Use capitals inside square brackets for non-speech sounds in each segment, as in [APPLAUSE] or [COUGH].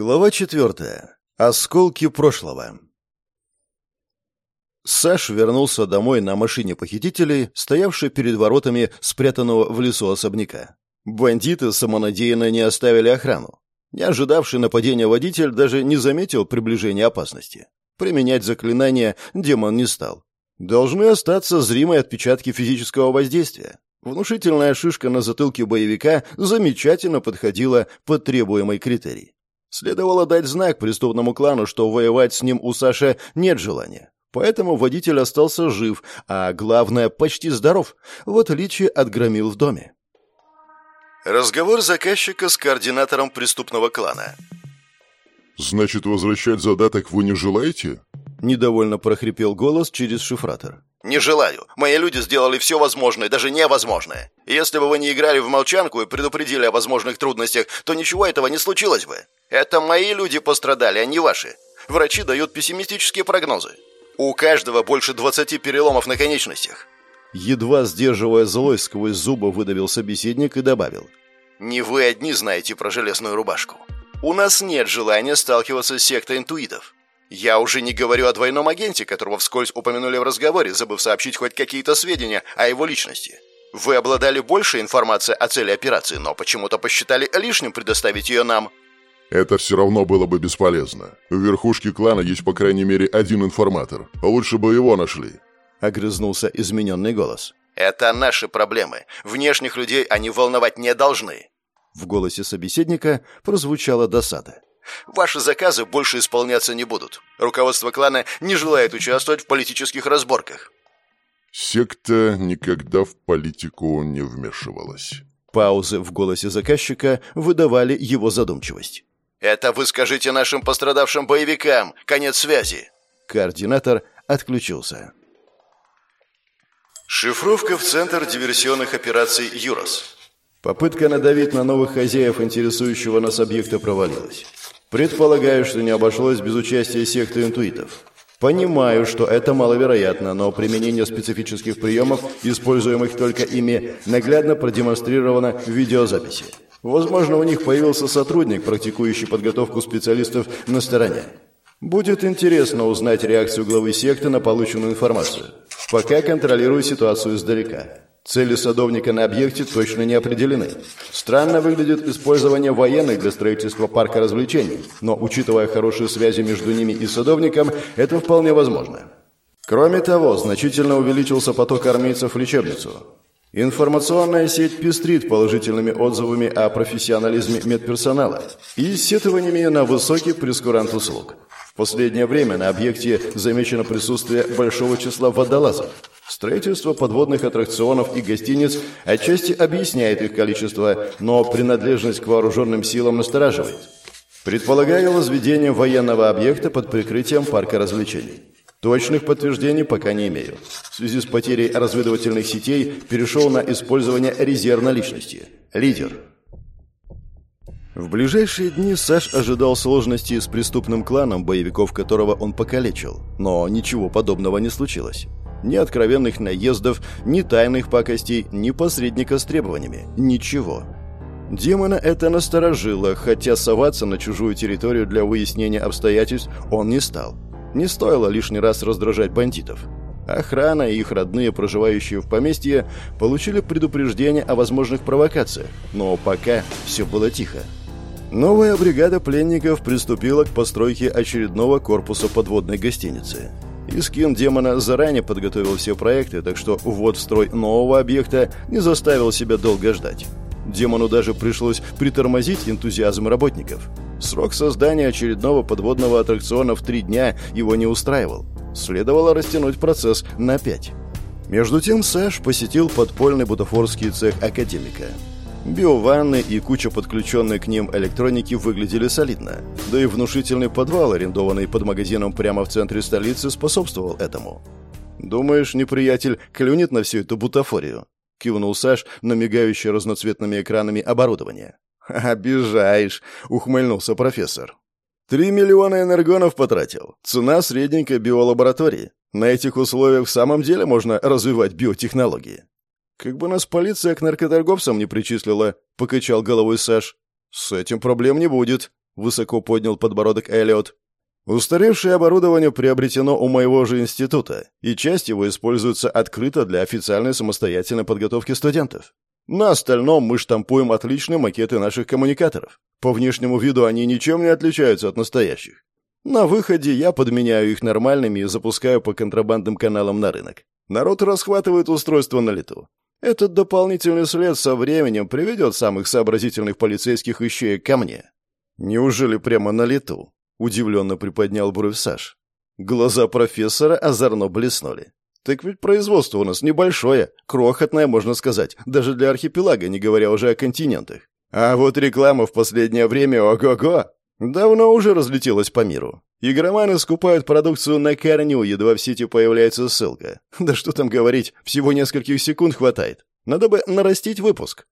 Глава четвертая. Осколки прошлого. Саш вернулся домой на машине похитителей, стоявшей перед воротами спрятанного в лесу особняка. Бандиты самонадеянно не оставили охрану. Не ожидавший нападения водитель даже не заметил приближения опасности. Применять заклинание демон не стал. Должны остаться зримые отпечатки физического воздействия. Внушительная шишка на затылке боевика замечательно подходила под требуемый критерий. Следовало дать знак преступному клану, что воевать с ним у Саши нет желания. Поэтому водитель остался жив, а главное, почти здоров, в отличие от громил в доме. Разговор заказчика с координатором преступного клана. «Значит, возвращать задаток вы не желаете?» Недовольно прохрипел голос через шифратор. «Не желаю. Мои люди сделали все возможное, даже невозможное. если бы вы не играли в молчанку и предупредили о возможных трудностях, то ничего этого не случилось бы. Это мои люди пострадали, а не ваши. Врачи дают пессимистические прогнозы. У каждого больше 20 переломов на конечностях». Едва сдерживая злость сквозь зубы, выдавил собеседник и добавил. «Не вы одни знаете про железную рубашку. У нас нет желания сталкиваться с сектой интуитов. Я уже не говорю о двойном агенте, которого вскользь упомянули в разговоре, забыв сообщить хоть какие-то сведения о его личности. Вы обладали большей информацией о цели операции, но почему-то посчитали лишним предоставить ее нам. Это все равно было бы бесполезно. В верхушке клана есть по крайней мере один информатор. Лучше бы его нашли. Огрызнулся измененный голос. Это наши проблемы. Внешних людей они волновать не должны. В голосе собеседника прозвучала досада. Ваши заказы больше исполняться не будут. Руководство клана не желает участвовать в политических разборках. Секта никогда в политику не вмешивалась. Паузы в голосе заказчика выдавали его задумчивость. «Это вы скажите нашим пострадавшим боевикам. Конец связи». Координатор отключился. Шифровка в Центр диверсионных операций «Юрос». Попытка надавить на новых хозяев интересующего нас объекта провалилась. Предполагаю, что не обошлось без участия секты интуитов. Понимаю, что это маловероятно, но применение специфических приемов, используемых только ими, наглядно продемонстрировано в видеозаписи. Возможно, у них появился сотрудник, практикующий подготовку специалистов на стороне. Будет интересно узнать реакцию главы секты на полученную информацию. Пока контролирую ситуацию издалека. Цели садовника на объекте точно не определены. Странно выглядит использование военных для строительства парка развлечений, но, учитывая хорошие связи между ними и садовником, это вполне возможно. Кроме того, значительно увеличился поток армейцев в лечебницу. Информационная сеть пестрит положительными отзывами о профессионализме медперсонала и сетованиями на высокий прескурант услуг. В последнее время на объекте замечено присутствие большого числа водолазов. Строительство подводных аттракционов и гостиниц отчасти объясняет их количество, но принадлежность к вооруженным силам настораживает. Предполагаю возведение военного объекта под прикрытием парка развлечений. Точных подтверждений пока не имею. В связи с потерей разведывательных сетей перешел на использование резервной личности. Лидер. В ближайшие дни Саш ожидал сложностей с преступным кланом, боевиков которого он покалечил. Но ничего подобного не случилось. Ни откровенных наездов, ни тайных пакостей, ни посредника с требованиями. Ничего. Демона это насторожило, хотя соваться на чужую территорию для выяснения обстоятельств он не стал. Не стоило лишний раз раздражать бандитов. Охрана и их родные, проживающие в поместье, получили предупреждение о возможных провокациях, но пока все было тихо. Новая бригада пленников приступила к постройке очередного корпуса подводной гостиницы. Искин демона заранее подготовил все проекты, так что ввод в строй нового объекта не заставил себя долго ждать. Демону даже пришлось притормозить энтузиазм работников. Срок создания очередного подводного аттракциона в три дня его не устраивал. Следовало растянуть процесс на пять. Между тем Сэш посетил подпольный бутафорский цех академика. Биованны и куча подключенной к ним электроники выглядели солидно. Да и внушительный подвал, арендованный под магазином прямо в центре столицы, способствовал этому. «Думаешь, неприятель клюнет на всю эту бутафорию?» — кивнул Саш на мигающее разноцветными экранами оборудование. «Обижаешь!» — ухмыльнулся профессор. «Три миллиона энергонов потратил. Цена средненькой биолаборатории. На этих условиях в самом деле можно развивать биотехнологии. «Как бы нас полиция к наркоторговцам не причислила», — покачал головой Саш. «С этим проблем не будет», — высоко поднял подбородок Эллиот. Устаревшее оборудование приобретено у моего же института, и часть его используется открыто для официальной самостоятельной подготовки студентов. На остальном мы штампуем отличные макеты наших коммуникаторов. По внешнему виду они ничем не отличаются от настоящих. На выходе я подменяю их нормальными и запускаю по контрабандным каналам на рынок. Народ расхватывает устройство на лету. Этот дополнительный след со временем приведет самых сообразительных полицейских ищеек ко мне. Неужели прямо на лету? Удивленно приподнял бровь Саш. Глаза профессора озорно блеснули. Так ведь производство у нас небольшое, крохотное, можно сказать, даже для архипелага, не говоря уже о континентах. А вот реклама в последнее время ого-го! Давно уже разлетелась по миру. Игроманы скупают продукцию на корню, едва в сети появляется ссылка. [LAUGHS] Да что там говорить, всего нескольких секунд хватает. Надо бы нарастить выпуск.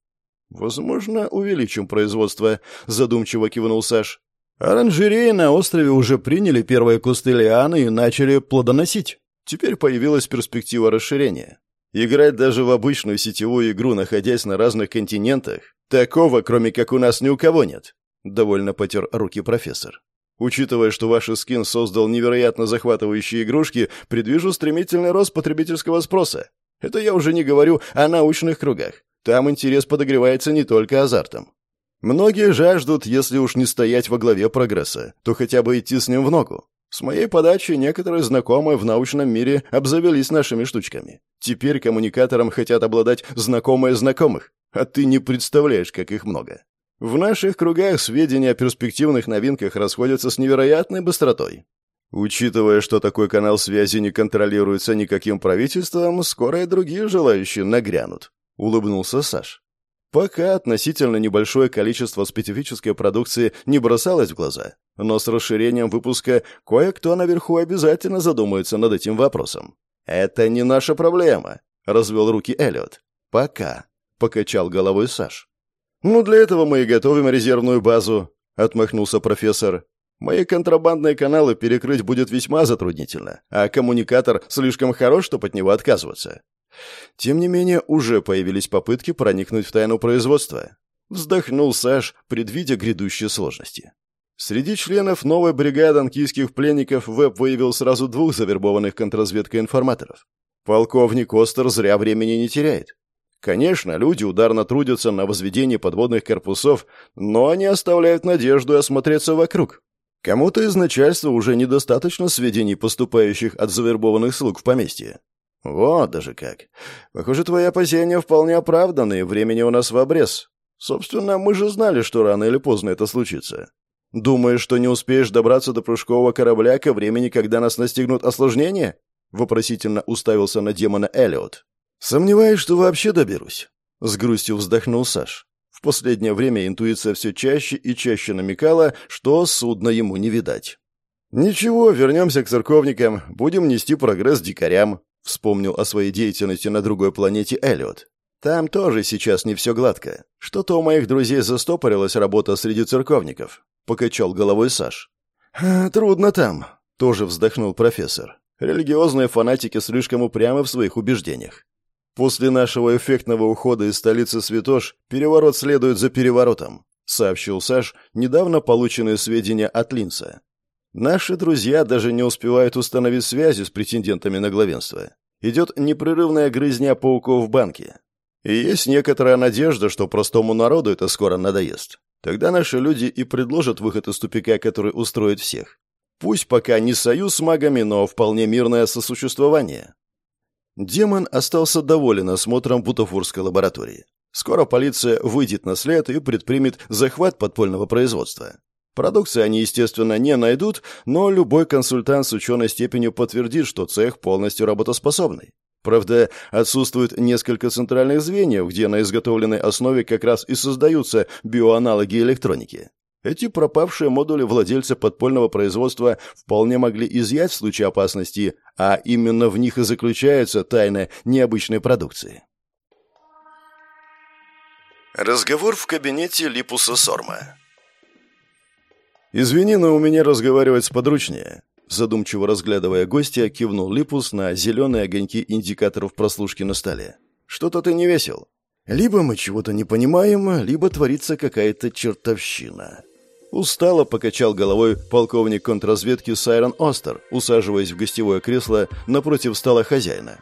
Возможно, увеличим производство, задумчиво кивнул Саш. Оранжереи на острове уже приняли первые кусты лианы и начали плодоносить. Теперь появилась перспектива расширения. Играть даже в обычную сетевую игру, находясь на разных континентах, такого, кроме как у нас, ни у кого нет. Довольно потер руки профессор. Учитывая, что ваш скин создал невероятно захватывающие игрушки, предвижу стремительный рост потребительского спроса. Это я уже не говорю о научных кругах. Там интерес подогревается не только азартом. Многие жаждут, если уж не стоять во главе прогресса, то хотя бы идти с ним в ногу. С моей подачи некоторые знакомые в научном мире обзавелись нашими штучками. Теперь коммуникаторам хотят обладать знакомые знакомых, а ты не представляешь, как их много. В наших кругах сведения о перспективных новинках расходятся с невероятной быстротой. Учитывая, что такой канал связи не контролируется никаким правительством, скоро и другие желающие нагрянут. Улыбнулся Саш. Пока относительно небольшое количество специфической продукции не бросалось в глаза, но с расширением выпуска кое-кто наверху обязательно задумается над этим вопросом. «Это не наша проблема», — развел руки Эллиот. «Пока», — покачал головой Саш. «Ну, для этого мы и готовим резервную базу», — отмахнулся профессор. «Мои контрабандные каналы перекрыть будет весьма затруднительно, а коммуникатор слишком хорош, чтобы от него отказываться. Тем не менее, уже появились попытки проникнуть в тайну производства. Вздохнул Саш, предвидя грядущие сложности. Среди членов новой бригады анкийских пленников Веб выявил сразу двух завербованных контрразведкой информаторов. Полковник Остер зря времени не теряет. Конечно, люди ударно трудятся на возведении подводных корпусов, но они оставляют надежду осмотреться вокруг. Кому-то из начальства уже недостаточно сведений, поступающих от завербованных слуг в поместье. «Вот даже как. Похоже, твои опасения вполне оправданы, времени у нас в обрез. Собственно, мы же знали, что рано или поздно это случится. Думаешь, что не успеешь добраться до прыжкового корабля ко времени, когда нас настигнут осложнения?» Вопросительно уставился на демона Эллиот. «Сомневаюсь, что вообще доберусь», — с грустью вздохнул Саш. В последнее время интуиция все чаще и чаще намекала, что судно ему не видать. «Ничего, вернемся к церковникам, будем нести прогресс дикарям», Вспомнил о своей деятельности на другой планете Эллиот. Там тоже сейчас не все гладко. Что-то у моих друзей застопорилась работа среди церковников. Покачал головой Саш. «Трудно там», — тоже вздохнул профессор. «Религиозные фанатики слишком упрямы в своих убеждениях. После нашего эффектного ухода из столицы Святош переворот следует за переворотом», — сообщил Саш недавно полученные сведения от Линца. Наши друзья даже не успевают установить связи с претендентами на главенство. Идет непрерывная грызня пауков в банке. И есть некоторая надежда, что простому народу это скоро надоест. Тогда наши люди и предложат выход из тупика, который устроит всех. Пусть пока не союз с магами, но вполне мирное сосуществование. Демон остался доволен осмотром бутафорской лаборатории. Скоро полиция выйдет на след и предпримет захват подпольного производства. Продукции они, естественно, не найдут, но любой консультант с ученой степенью подтвердит, что цех полностью работоспособный. Правда, отсутствует несколько центральных звеньев, где на изготовленной основе как раз и создаются биоаналоги электроники. Эти пропавшие модули владельцы подпольного производства вполне могли изъять в случае опасности, а именно в них и заключается тайна необычной продукции. Разговор в кабинете Липуса Сорма. «Извини, но у меня разговаривать сподручнее». Задумчиво разглядывая гостя, кивнул Липус на зеленые огоньки индикаторов прослушки на столе. «Что-то ты не весел. Либо мы чего-то не понимаем, либо творится какая-то чертовщина». Устало покачал головой полковник контрразведки Сайрон Остер, усаживаясь в гостевое кресло напротив стола хозяина.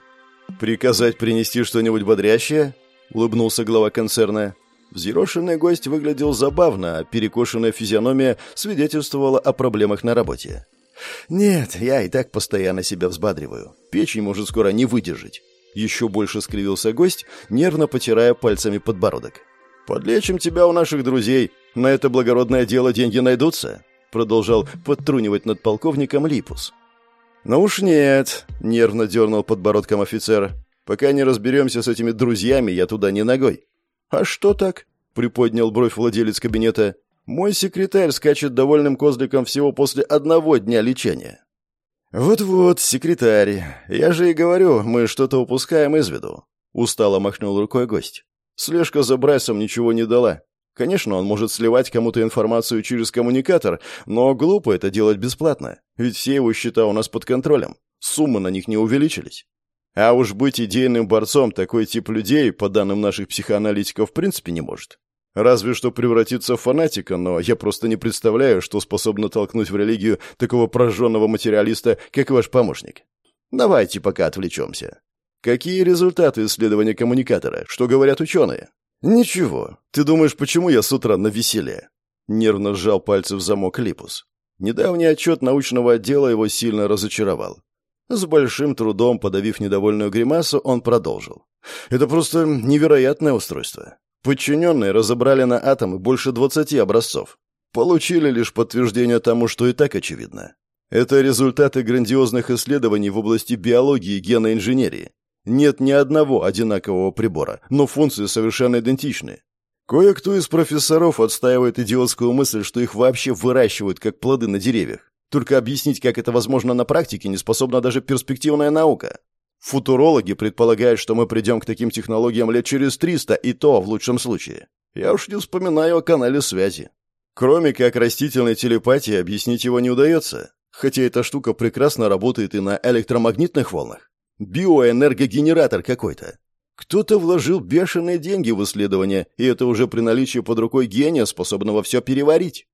«Приказать принести что-нибудь бодрящее?» — улыбнулся глава концерна. Взъерошенный гость выглядел забавно, а перекошенная физиономия свидетельствовала о проблемах на работе. «Нет, я и так постоянно себя взбадриваю. Печень может скоро не выдержать». Еще больше скривился гость, нервно потирая пальцами подбородок. «Подлечим тебя у наших друзей. На это благородное дело деньги найдутся?» Продолжал подтрунивать над полковником Липус. «Ну уж нет», — нервно дернул подбородком офицер. «Пока не разберемся с этими друзьями, я туда не ногой». «А что так?» — приподнял бровь владелец кабинета. «Мой секретарь скачет довольным козликом всего после одного дня лечения». «Вот-вот, секретарь. Я же и говорю, мы что-то упускаем из виду». Устало махнул рукой гость. Слежка за Брайсом ничего не дала. Конечно, он может сливать кому-то информацию через коммуникатор, но глупо это делать бесплатно, ведь все его счета у нас под контролем. Суммы на них не увеличились. А уж быть идейным борцом такой тип людей, по данным наших психоаналитиков, в принципе не может. Разве что превратиться в фанатика, но я просто не представляю, что способно толкнуть в религию такого прожженного материалиста, как ваш помощник. Давайте пока отвлечемся. Какие результаты исследования коммуникатора? Что говорят ученые? «Ничего. Ты думаешь, почему я с утра на веселе?» Нервно сжал пальцы в замок Липус. Недавний отчет научного отдела его сильно разочаровал. С большим трудом, подавив недовольную гримасу, он продолжил. «Это просто невероятное устройство. Подчиненные разобрали на атомы больше 20 образцов. Получили лишь подтверждение тому, что и так очевидно. Это результаты грандиозных исследований в области биологии и генной инженерии. Нет ни одного одинакового прибора, но функции совершенно идентичны. Кое-кто из профессоров отстаивает идиотскую мысль, что их вообще выращивают как плоды на деревьях. Только объяснить, как это возможно на практике, не способна даже перспективная наука. Футурологи предполагают, что мы придем к таким технологиям лет через 300, и то в лучшем случае. Я уж не вспоминаю о канале связи. Кроме как растительной телепатии, объяснить его не удается. Хотя эта штука прекрасно работает и на электромагнитных волнах. Биоэнергогенератор какой-то. Кто-то вложил бешеные деньги в исследование, и это уже при наличии под рукой гения, способного все переварить.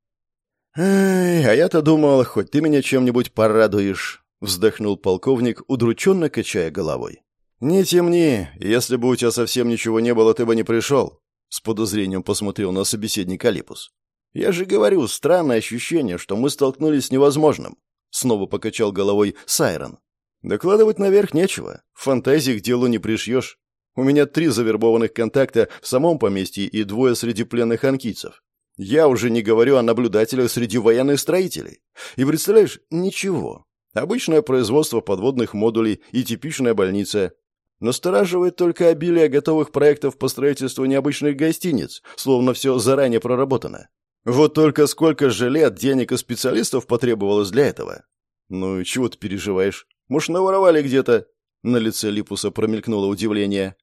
«Эй, а я-то думал, хоть ты меня чем-нибудь порадуешь», — вздохнул полковник, удрученно качая головой. «Не темни. Если бы у тебя совсем ничего не было, ты бы не пришел», — с подозрением посмотрел на собеседника Липус. «Я же говорю, странное ощущение, что мы столкнулись с невозможным», — снова покачал головой Сайрон. Докладывать наверх нечего. Фантазии к делу не пришьешь. У меня три завербованных контакта в самом поместье и двое среди пленных анкийцев. Я уже не говорю о наблюдателях среди военных строителей. И представляешь, ничего. Обычное производство подводных модулей и типичная больница. Настораживает только обилие готовых проектов по строительству необычных гостиниц, словно все заранее проработано. Вот только сколько же лет денег и специалистов потребовалось для этого? Ну, чего ты переживаешь? Может, наворовали где-то?» На лице Липуса промелькнуло удивление.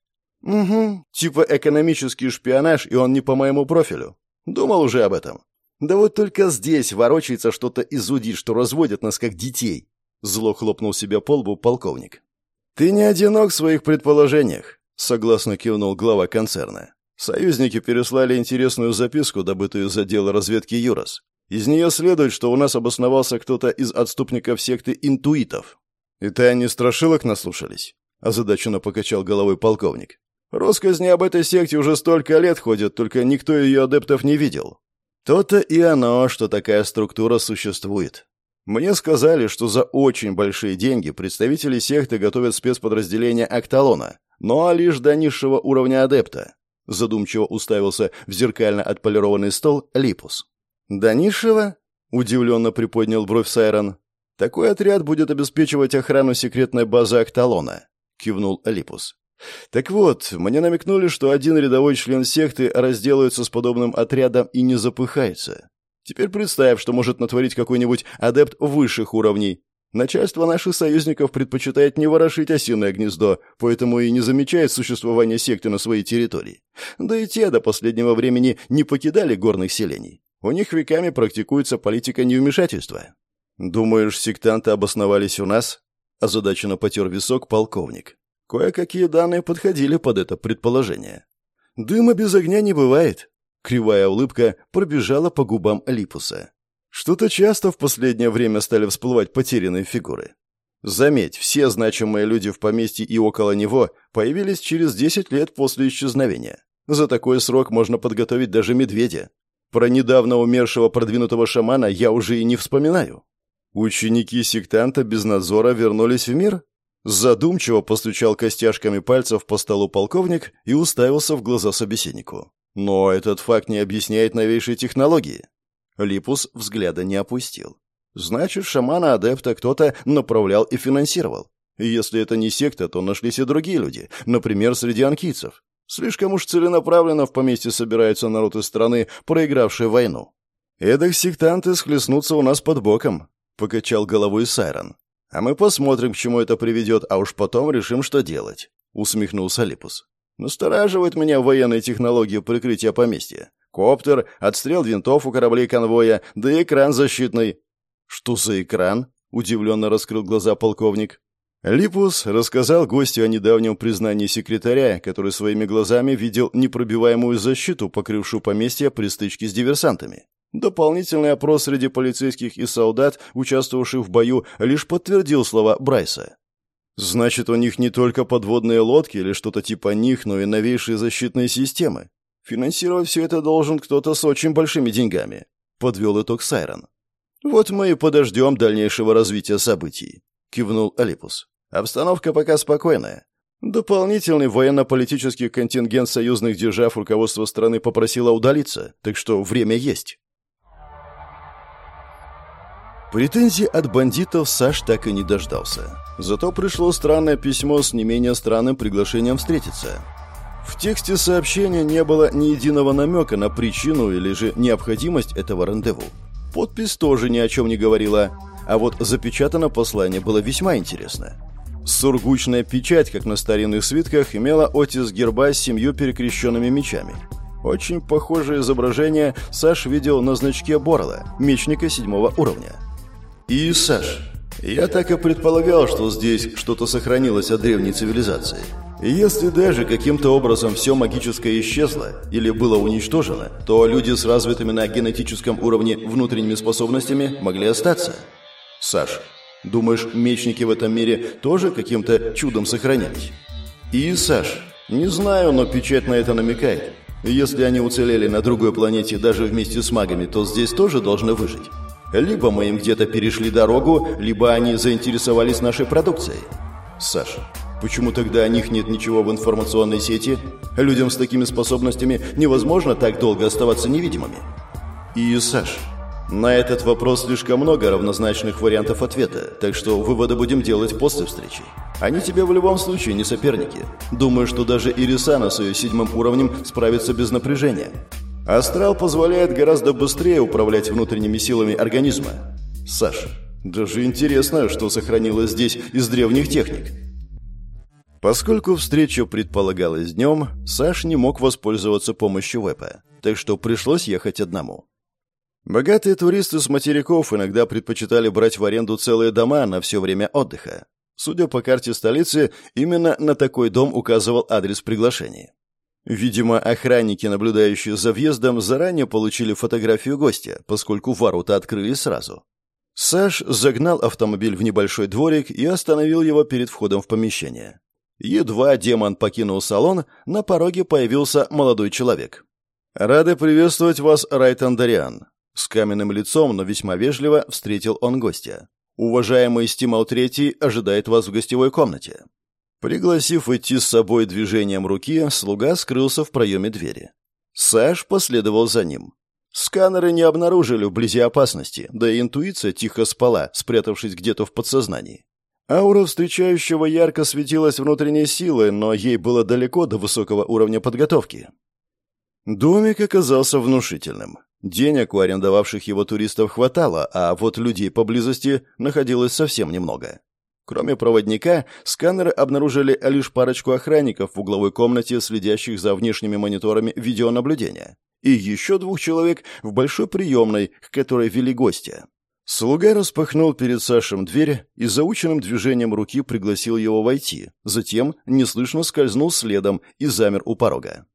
«Угу. Типа экономический шпионаж, и он не по моему профилю. Думал уже об этом. Да вот только здесь ворочается что-то и зудит, что разводят нас как детей». Зло хлопнул себя по лбу полковник. «Ты не одинок в своих предположениях», — согласно кивнул глава концерна. «Союзники переслали интересную записку, добытую из отдела разведки ЮРОС. Из нее следует, что у нас обосновался кто-то из отступников секты интуитов. «Это они страшилок наслушались?» — озадаченно покачал головой полковник. «Росказни об этой секте уже столько лет ходят, только никто ее адептов не видел. То-то и оно, что такая структура существует. Мне сказали, что за очень большие деньги представители секты готовят спецподразделение Акталона, но лишь до низшего уровня адепта». Задумчиво уставился в зеркально отполированный стол Липус. «До низшего?» — удивленно приподнял бровь Сайрон. Такой отряд будет обеспечивать охрану секретной базы Акталона», — кивнул Алипус. «Так вот, мне намекнули, что один рядовой член секты разделается с подобным отрядом и не запыхается. Теперь представь, что может натворить какой-нибудь адепт высших уровней. Начальство наших союзников предпочитает не ворошить осиное гнездо, поэтому и не замечает существование секты на своей территории. Да и те до последнего времени не покидали горных селений. У них веками практикуется политика невмешательства. «Думаешь, сектанты обосновались у нас?» Озадаченно потер висок полковник. Кое-какие данные подходили под это предположение. «Дыма без огня не бывает. Кривая улыбка пробежала по губам Липуса. Что-то часто в последнее время стали всплывать потерянные фигуры. Заметь, все значимые люди в поместье и около него появились через 10 лет после исчезновения. За такой срок можно подготовить даже медведя. Про недавно умершего продвинутого шамана я уже и не вспоминаю. Ученики сектанта без надзора вернулись в мир? Задумчиво постучал костяшками пальцев по столу полковник и уставился в глаза собеседнику. Но этот факт не объясняет новейшие технологии. Липус взгляда не опустил. Значит, шамана-адепта кто-то направлял и финансировал. И если это не секта, то нашлись и другие люди, например, среди анкийцев. Слишком уж целенаправленно в поместье собирается народ из страны, проигравший войну. «Эдак сектанты схлестнутся у нас под боком», — покачал головой Сайрон. «А мы посмотрим, к чему это приведет, а уж потом решим, что делать», — усмехнулся Липус. «Настораживает меня военные технологии прикрытия поместья. Коптер, отстрел винтов у кораблей конвоя, да экран защитный». «Что за экран?» — удивленно раскрыл глаза полковник. Липус рассказал гостю о недавнем признании секретаря, который своими глазами видел непробиваемую защиту, покрывшую поместье при стычке с диверсантами. Дополнительный опрос среди полицейских и солдат, участвовавших в бою, лишь подтвердил слова Брайса. Значит, у них не только подводные лодки или что-то типа них, но и новейшие защитные системы. Финансировать все это должен кто-то с очень большими деньгами. Подвел итог Сайрон. Вот мы и подождем дальнейшего развития событий. — кивнул Алипус. «Обстановка пока спокойная. Дополнительный военно-политический контингент союзных держав руководство страны попросило удалиться, так что время есть». Претензий от бандитов Саш так и не дождался. Зато пришло странное письмо с не менее странным приглашением встретиться. В тексте сообщения не было ни единого намека на причину или же необходимость этого рандеву. Подпись тоже ни о чем не говорила, а вот запечатано послание было весьма интересно. Сургучная печать, как на старинных свитках, имела отис герба с семью перекрещенными мечами. Очень похожее изображение Саш видел на значке Борла, мечника седьмого уровня. И, Саш, я так и предполагал, что здесь что-то сохранилось от древней цивилизации. Если даже каким-то образом все магическое исчезло или было уничтожено, то люди с развитыми на генетическом уровне внутренними способностями могли остаться. Саш, думаешь, мечники в этом мире тоже каким-то чудом сохранились? И, Саш, не знаю, но печать на это намекает. Если они уцелели на другой планете даже вместе с магами, то здесь тоже должны выжить. Либо мы им где-то перешли дорогу, либо они заинтересовались нашей продукцией. Саша, почему тогда о них нет ничего в информационной сети? Людям с такими способностями невозможно так долго оставаться невидимыми. И, Саша, на этот вопрос слишком много равнозначных вариантов ответа, так что выводы будем делать после встречи. Они тебе в любом случае не соперники. Думаю, что даже Ирисана с ее седьмым уровнем справится без напряжения. Астрал позволяет гораздо быстрее управлять внутренними силами организма. Саша, даже интересно, что сохранилось здесь из древних техник. Поскольку встреча предполагалась днем, Саш не мог воспользоваться помощью Вэпа, так что пришлось ехать одному. Богатые туристы с материков иногда предпочитали брать в аренду целые дома на все время отдыха. Судя по карте столицы, именно на такой дом указывал адрес приглашения. Видимо, охранники, наблюдающие за въездом, заранее получили фотографию гостя, поскольку ворота открыли сразу. Саш загнал автомобиль в небольшой дворик и остановил его перед входом в помещение. Едва демон покинул салон, на пороге появился молодой человек. «Рады приветствовать вас, Райтан Дариан. С каменным лицом, но весьма вежливо встретил он гостя. «Уважаемый Стимал Третий ожидает вас в гостевой комнате». Пригласив идти с собой движением руки, слуга скрылся в проеме двери. Саш последовал за ним. Сканеры не обнаружили вблизи опасности, да и интуиция тихо спала, спрятавшись где-то в подсознании. Аура встречающего ярко светилась внутренней силой, но ей было далеко до высокого уровня подготовки. Домик оказался внушительным. Денег у арендовавших его туристов хватало, а вот людей поблизости находилось совсем немного. Кроме проводника, сканеры обнаружили лишь парочку охранников в угловой комнате, следящих за внешними мониторами видеонаблюдения, и еще двух человек в большой приемной, к которой вели гостя. Слуга распахнул перед Сашем дверь и заученным движением руки пригласил его войти, затем неслышно скользнул следом и замер у порога.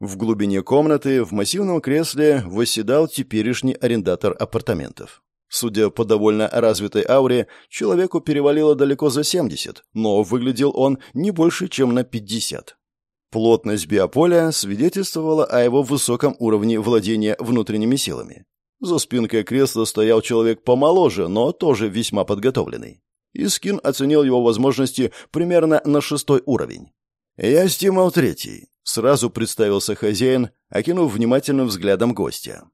В глубине комнаты в массивном кресле восседал теперешний арендатор апартаментов. Судя по довольно развитой ауре, человеку перевалило далеко за 70, но выглядел он не больше, чем на 50. Плотность биополя свидетельствовала о его высоком уровне владения внутренними силами. За спинкой кресла стоял человек помоложе, но тоже весьма подготовленный. Искин оценил его возможности примерно на шестой уровень. «Я Стимал Третий», — сразу представился хозяин, окинув внимательным взглядом гостя.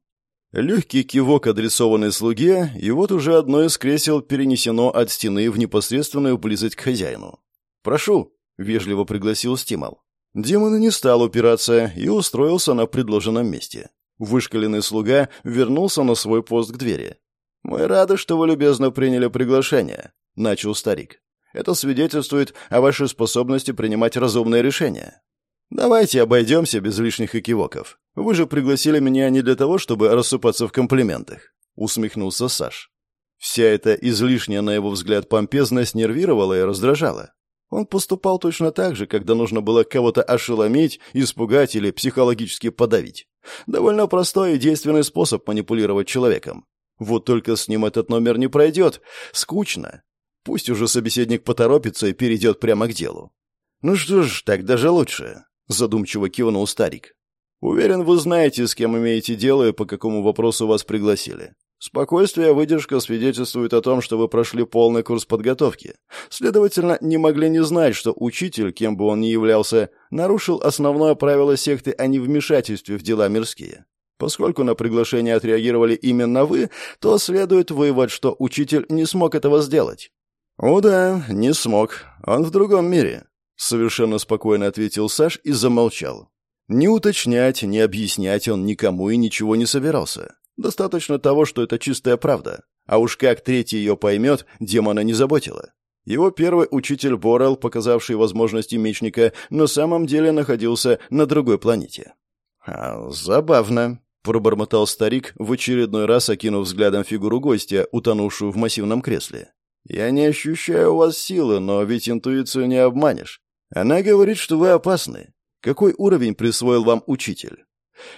Легкий кивок, адресованный слуге, и вот уже одно из кресел перенесено от стены в непосредственную близость к хозяину. «Прошу», — вежливо пригласил Стимал. Демон не стал упираться и устроился на предложенном месте. Вышкаленный слуга вернулся на свой пост к двери. «Мы рады, что вы любезно приняли приглашение», — начал старик. Это свидетельствует о вашей способности принимать разумные решения. Давайте обойдемся без лишних экивоков. Вы же пригласили меня не для того, чтобы рассыпаться в комплиментах», — усмехнулся Саш. Вся эта излишняя, на его взгляд, помпезность нервировала и раздражала. Он поступал точно так же, когда нужно было кого-то ошеломить, испугать или психологически подавить. Довольно простой и действенный способ манипулировать человеком. Вот только с ним этот номер не пройдет. Скучно. Пусть уже собеседник поторопится и перейдет прямо к делу. «Ну что ж, так даже лучше», — задумчиво кивнул старик. «Уверен, вы знаете, с кем имеете дело и по какому вопросу вас пригласили. Спокойствие и выдержка свидетельствуют о том, что вы прошли полный курс подготовки. Следовательно, не могли не знать, что учитель, кем бы он ни являлся, нарушил основное правило секты о невмешательстве в дела мирские. Поскольку на приглашение отреагировали именно вы, то следует вывод, что учитель не смог этого сделать. «О да, не смог. Он в другом мире», — совершенно спокойно ответил Саш и замолчал. Не уточнять, не объяснять он никому и ничего не собирался. Достаточно того, что это чистая правда. А уж как третий ее поймет, демона не заботило. Его первый учитель Борел, показавший возможности мечника, на самом деле находился на другой планете. «А, «Забавно», — пробормотал старик, в очередной раз окинув взглядом фигуру гостя, утонувшую в массивном кресле. Я не ощущаю у вас силы, но ведь интуицию не обманешь. Она говорит, что вы опасны. Какой уровень присвоил вам учитель?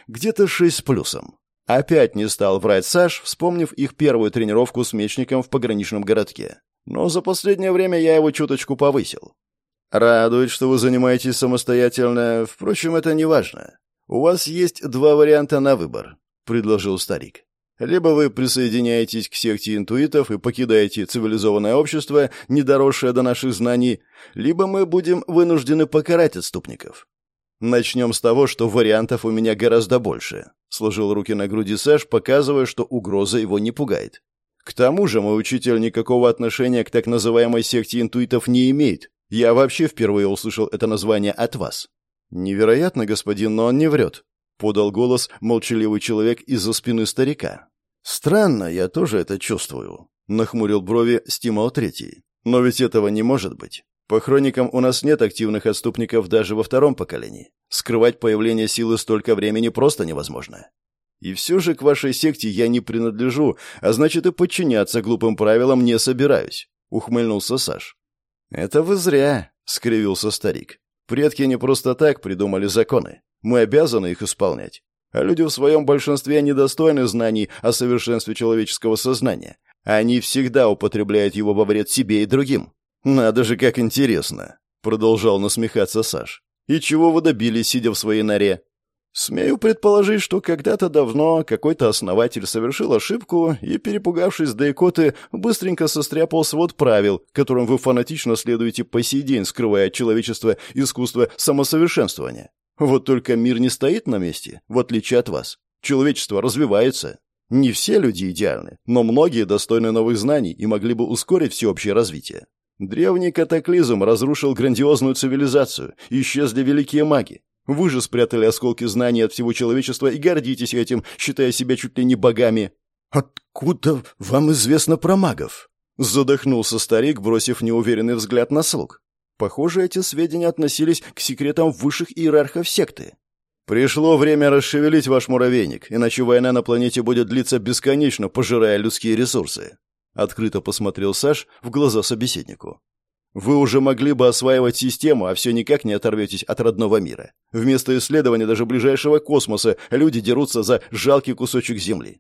Где-то шесть с плюсом. Опять не стал врать Саш, вспомнив их первую тренировку с мечником в пограничном городке. Но за последнее время я его чуточку повысил. Радует, что вы занимаетесь самостоятельно. Впрочем, это не важно. У вас есть два варианта на выбор, предложил старик. Либо вы присоединяетесь к секте интуитов и покидаете цивилизованное общество, не доросшее до наших знаний, либо мы будем вынуждены покарать отступников. Начнем с того, что вариантов у меня гораздо больше. Сложил руки на груди Сэш, показывая, что угроза его не пугает. К тому же мой учитель никакого отношения к так называемой секте интуитов не имеет. Я вообще впервые услышал это название от вас. Невероятно, господин, но он не врет. — подал голос молчаливый человек из-за спины старика. «Странно, я тоже это чувствую», — нахмурил брови Стимал Третий. «Но ведь этого не может быть. По хроникам у нас нет активных отступников даже во втором поколении. Скрывать появление силы столько времени просто невозможно. И все же к вашей секте я не принадлежу, а значит и подчиняться глупым правилам не собираюсь», — ухмыльнулся Саш. «Это вы зря», — скривился старик. «Предки не просто так придумали законы. Мы обязаны их исполнять. А люди в своем большинстве недостойны знаний о совершенстве человеческого сознания. Они всегда употребляют его во вред себе и другим. Надо же, как интересно, продолжал насмехаться Саш. И чего вы добились, сидя в своей норе? Смею предположить, что когда-то давно какой-то основатель совершил ошибку и, перепугавшись до икоты, быстренько состряпал свод правил, которым вы фанатично следуете по сей день, скрывая от человечества искусство самосовершенствования. Вот только мир не стоит на месте, в отличие от вас. Человечество развивается. Не все люди идеальны, но многие достойны новых знаний и могли бы ускорить всеобщее развитие. Древний катаклизм разрушил грандиозную цивилизацию, исчезли великие маги. Вы же спрятали осколки знаний от всего человечества и гордитесь этим, считая себя чуть ли не богами. «Откуда вам известно про магов?» Задохнулся старик, бросив неуверенный взгляд на слуг. Похоже, эти сведения относились к секретам высших иерархов секты. Пришло время расшевелить ваш муравейник, иначе война на планете будет длиться бесконечно, пожирая людские ресурсы. Открыто посмотрел Саш в глаза собеседнику. Вы уже могли бы осваивать систему, а все никак не оторветесь от родного мира. Вместо исследования даже ближайшего космоса люди дерутся за жалкий кусочек Земли.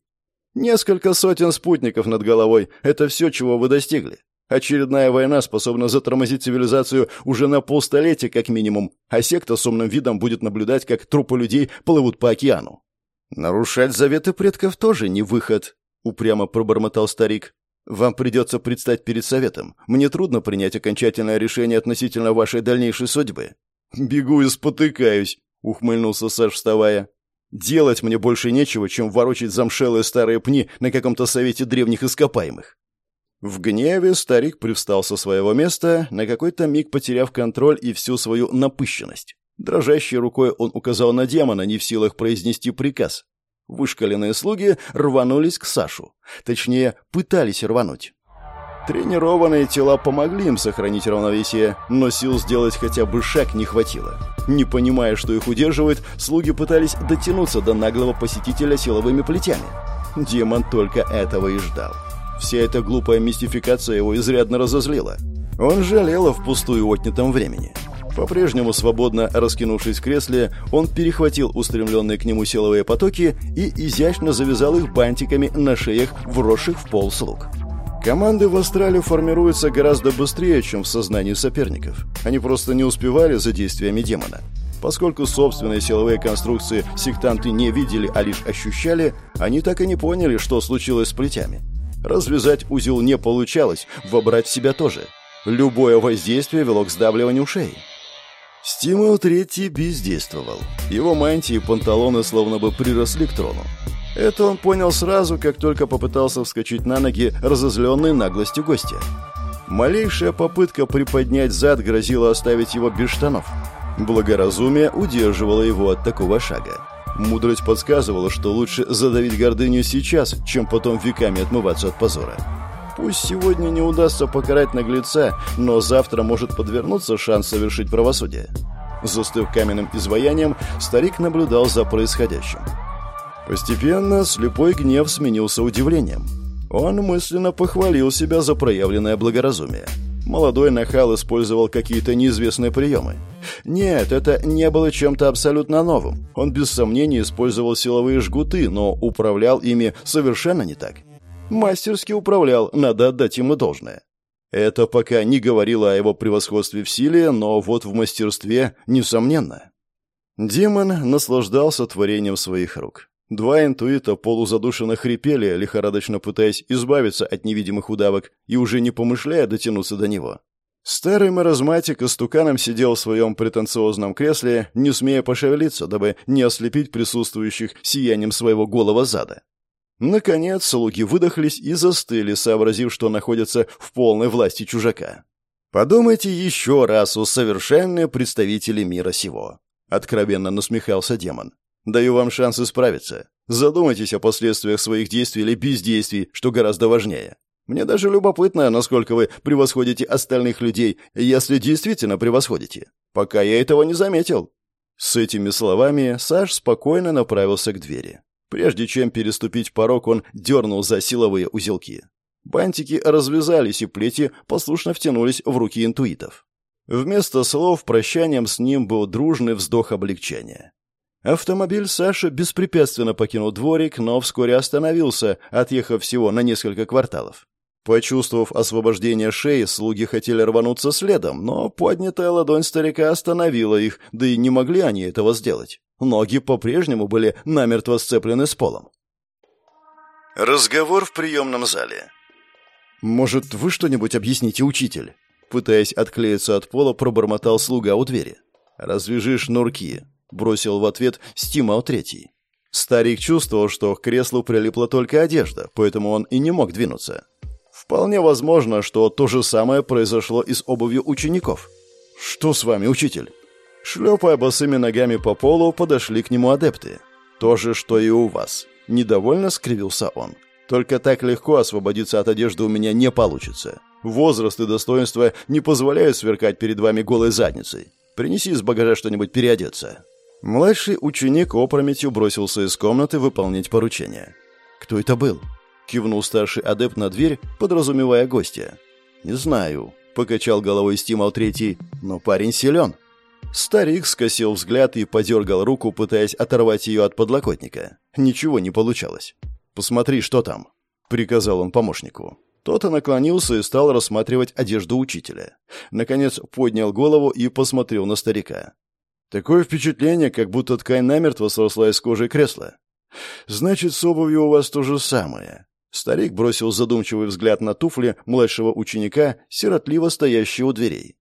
Несколько сотен спутников над головой – это все, чего вы достигли. Очередная война способна затормозить цивилизацию уже на полстолетия как минимум, а секта с умным видом будет наблюдать, как трупы людей плывут по океану. «Нарушать заветы предков тоже не выход», — упрямо пробормотал старик. Вам придется предстать перед советом. Мне трудно принять окончательное решение относительно вашей дальнейшей судьбы». «Бегу и спотыкаюсь», — ухмыльнулся Саш, вставая. «Делать мне больше нечего, чем ворочать замшелые старые пни на каком-то совете древних ископаемых». В гневе старик привстал со своего места, на какой-то миг потеряв контроль и всю свою напыщенность. Дрожащей рукой он указал на демона, не в силах произнести приказ. Вышкаленные слуги рванулись к Сашу. Точнее, пытались рвануть. Тренированные тела помогли им сохранить равновесие, но сил сделать хотя бы шаг не хватило. Не понимая, что их удерживает, слуги пытались дотянуться до наглого посетителя силовыми плетями. Демон только этого и ждал. Вся эта глупая мистификация его изрядно разозлила. Он жалел о впустую отнятом времени. По-прежнему свободно раскинувшись в кресле, он перехватил устремленные к нему силовые потоки и изящно завязал их бантиками на шеях вросших в пол слуг. Команды в Астрале формируются гораздо быстрее, чем в сознании соперников. Они просто не успевали за действиями демона. Поскольку собственные силовые конструкции сектанты не видели, а лишь ощущали, они так и не поняли, что случилось с плетями. Развязать узел не получалось, вобрать в себя тоже. Любое воздействие вело к сдавливанию шеи. Стимул третий бездействовал. Его мантии и панталоны словно бы приросли к трону. Это он понял сразу, как только попытался вскочить на ноги, разозленный наглостью гостя. Малейшая попытка приподнять зад грозила оставить его без штанов. Благоразумие удерживало его от такого шага. Мудрость подсказывала, что лучше задавить гордыню сейчас, чем потом веками отмываться от позора. Пусть сегодня не удастся покарать наглеца, но завтра может подвернуться шанс совершить правосудие. Застыв каменным изваянием, старик наблюдал за происходящим. Постепенно слепой гнев сменился удивлением. Он мысленно похвалил себя за проявленное благоразумие. Молодой нахал использовал какие-то неизвестные приемы. Нет, это не было чем-то абсолютно новым. Он без сомнения использовал силовые жгуты, но управлял ими совершенно не так. Мастерски управлял, надо отдать ему должное. Это пока не говорило о его превосходстве в силе, но вот в мастерстве несомненно. Демон наслаждался творением своих рук. Два интуита полузадушенно хрипели, лихорадочно пытаясь избавиться от невидимых удавок и уже не помышляя дотянуться до него. Старый маразматик истуканом сидел в своем претенциозном кресле, не смея пошевелиться, дабы не ослепить присутствующих сиянием своего голого зада. Наконец, слуги выдохлись и застыли, сообразив, что находятся в полной власти чужака. «Подумайте еще раз, у совершенные представители мира сего», — откровенно насмехался демон. «Даю вам шанс исправиться. Задумайтесь о последствиях своих действий или бездействий, что гораздо важнее. Мне даже любопытно, насколько вы превосходите остальных людей, если действительно превосходите. Пока я этого не заметил». С этими словами Саш спокойно направился к двери. Прежде чем переступить порог, он дернул за силовые узелки. Бантики развязались, и плети послушно втянулись в руки интуитов. Вместо слов прощанием с ним был дружный вздох облегчения. Автомобиль Саши беспрепятственно покинул дворик, но вскоре остановился, отъехав всего на несколько кварталов. Почувствовав освобождение шеи, слуги хотели рвануться следом, но поднятая ладонь старика остановила их, да и не могли они этого сделать. Ноги по-прежнему были намертво сцеплены с полом. Разговор в приемном зале. «Может, вы что-нибудь объясните, учитель?» Пытаясь отклеиться от пола, пробормотал слуга у двери. «Развяжи шнурки», — бросил в ответ Стимал Третий. Старик чувствовал, что к креслу прилипла только одежда, поэтому он и не мог двинуться. Вполне возможно, что то же самое произошло и с обувью учеников. «Что с вами, учитель?» Шлепая босыми ногами по полу, подошли к нему адепты. «То же, что и у вас». Недовольно скривился он. «Только так легко освободиться от одежды у меня не получится. Возраст и достоинство не позволяют сверкать перед вами голой задницей. Принеси из багажа что-нибудь переодеться». Младший ученик опрометью бросился из комнаты выполнять поручение. «Кто это был?» — кивнул старший адепт на дверь, подразумевая гостя. «Не знаю», покачал головой Стимал Третий. «Но парень силен». Старик скосил взгляд и подергал руку, пытаясь оторвать ее от подлокотника. Ничего не получалось. «Посмотри, что там», — приказал он помощнику. Тот и наклонился и стал рассматривать одежду учителя. Наконец поднял голову и посмотрел на старика. Такое впечатление, как будто ткань намертво сросла из кожи кресла. «Значит, с обувью у вас то же самое». Старик бросил задумчивый взгляд на туфли младшего ученика, сиротливо стоящие у дверей.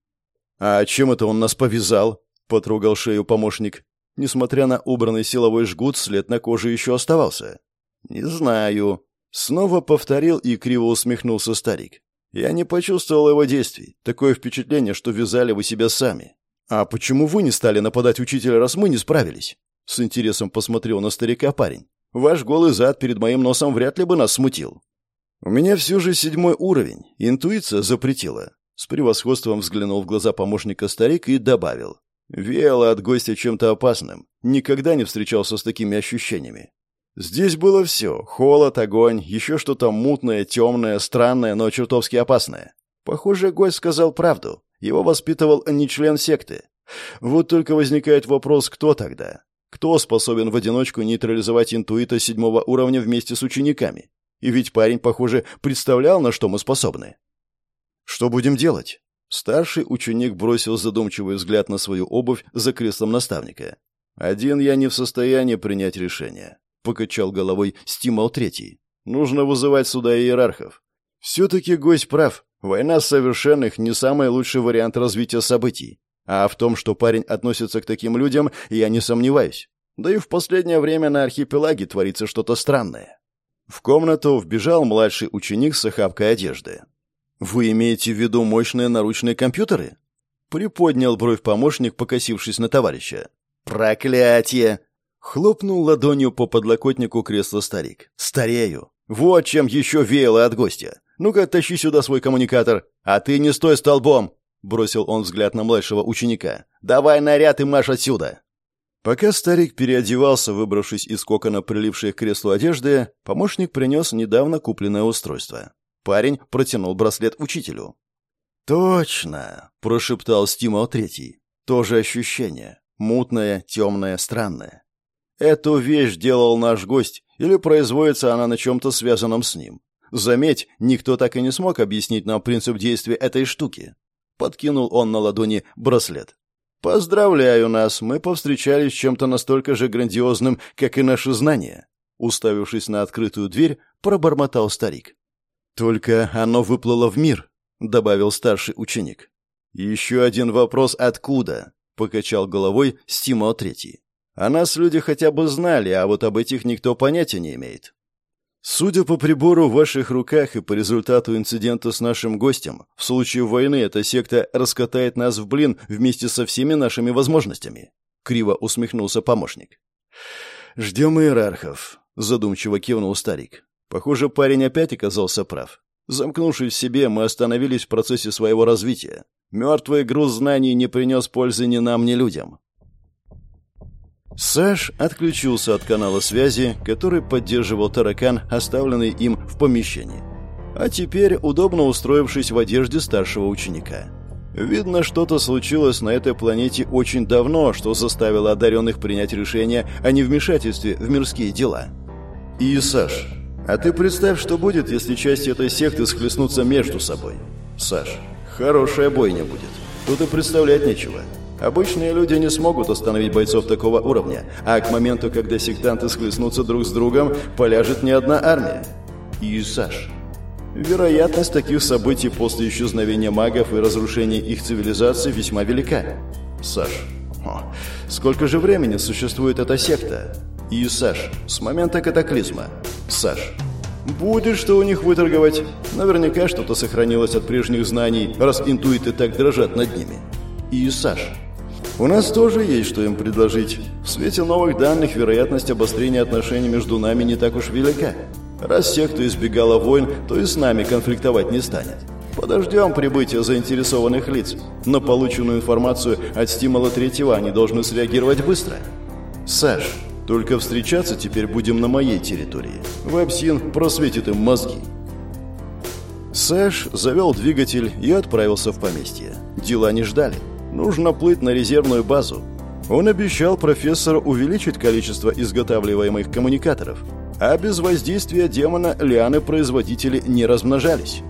«А чем это он нас повязал?» — потрогал шею помощник. Несмотря на убранный силовой жгут, след на коже еще оставался. «Не знаю», Снова повторил и криво усмехнулся старик. Я не почувствовал его действий. Такое впечатление, что вязали вы себя сами. А почему вы не стали нападать учителя, раз мы не справились? С интересом посмотрел на старика парень. Ваш голый зад перед моим носом вряд ли бы нас смутил. У меня все же седьмой уровень. Интуиция запретила. С превосходством взглянул в глаза помощника старик и добавил. Веяло от гостя чем-то опасным. Никогда не встречался с такими ощущениями. Здесь было все. Холод, огонь, еще что-то мутное, темное, странное, но чертовски опасное. Похоже, гость сказал правду. Его воспитывал не член секты. Вот только возникает вопрос, кто тогда? Кто способен в одиночку нейтрализовать интуита седьмого уровня вместе с учениками? И ведь парень, похоже, представлял, на что мы способны. Что будем делать? Старший ученик бросил задумчивый взгляд на свою обувь за креслом наставника. Один я не в состоянии принять решение покачал головой Стимал Третий. Нужно вызывать сюда иерархов. Все-таки гость прав. Война совершенных не самый лучший вариант развития событий. А в том, что парень относится к таким людям, я не сомневаюсь. Да и в последнее время на архипелаге творится что-то странное. В комнату вбежал младший ученик с охапкой одежды. «Вы имеете в виду мощные наручные компьютеры?» Приподнял бровь помощник, покосившись на товарища. «Проклятие!» Хлопнул ладонью по подлокотнику кресла старик. «Старею! Вот чем еще веяло от гостя! Ну-ка, тащи сюда свой коммуникатор! А ты не стой столбом!» Бросил он взгляд на младшего ученика. «Давай наряд и марш отсюда!» Пока старик переодевался, выбравшись из кокона прилившей к креслу одежды, помощник принес недавно купленное устройство. Парень протянул браслет учителю. «Точно!» — прошептал Стимал Третий. «То же ощущение. Мутное, темное, странное. Эту вещь делал наш гость, или производится она на чем-то связанном с ним. Заметь, никто так и не смог объяснить нам принцип действия этой штуки. Подкинул он на ладони браслет. «Поздравляю нас, мы повстречались с чем-то настолько же грандиозным, как и наши знания». Уставившись на открытую дверь, пробормотал старик. «Только оно выплыло в мир», — добавил старший ученик. «Еще один вопрос «откуда?» — покачал головой Стимал Третий. О нас люди хотя бы знали, а вот об этих никто понятия не имеет. Судя по прибору в ваших руках и по результату инцидента с нашим гостем, в случае войны эта секта раскатает нас в блин вместе со всеми нашими возможностями. Криво усмехнулся помощник. Ждем иерархов, задумчиво кивнул старик. Похоже, парень опять оказался прав. Замкнувшись в себе, мы остановились в процессе своего развития. Мертвый груз знаний не принес пользы ни нам, ни людям. Саш отключился от канала связи, который поддерживал таракан, оставленный им в помещении. А теперь удобно устроившись в одежде старшего ученика. Видно, что-то случилось на этой планете очень давно, что заставило одаренных принять решение о невмешательстве в мирские дела. И, Саш, а ты представь, что будет, если части этой секты схлестнутся между собой. Саш, хорошая бойня будет. Тут и представлять нечего. Обычные люди не смогут остановить бойцов такого уровня, а к моменту, когда сектанты схлестнутся друг с другом, поляжет не одна армия. И Саш. Вероятность таких событий после исчезновения магов и разрушения их цивилизации весьма велика. Саш. О, сколько же времени существует эта секта? И Саш. С момента катаклизма. Саш. Будет что у них выторговать. Наверняка что-то сохранилось от прежних знаний, раз интуиты так дрожат над ними. И Саш. У нас тоже есть что им предложить. В свете новых данных вероятность обострения отношений между нами не так уж велика. Раз тех, кто избегала войн, то и с нами конфликтовать не станет. Подождем прибытия заинтересованных лиц. На полученную информацию от стимула третьего они должны среагировать быстро. Саш, только встречаться теперь будем на моей территории. Вебсин просветит им мозги. Сэш завел двигатель и отправился в поместье. Дела не ждали. Нужно плыть на резервную базу. Он обещал профессору увеличить количество изготавливаемых коммуникаторов, а без воздействия демона лианы-производители не размножались.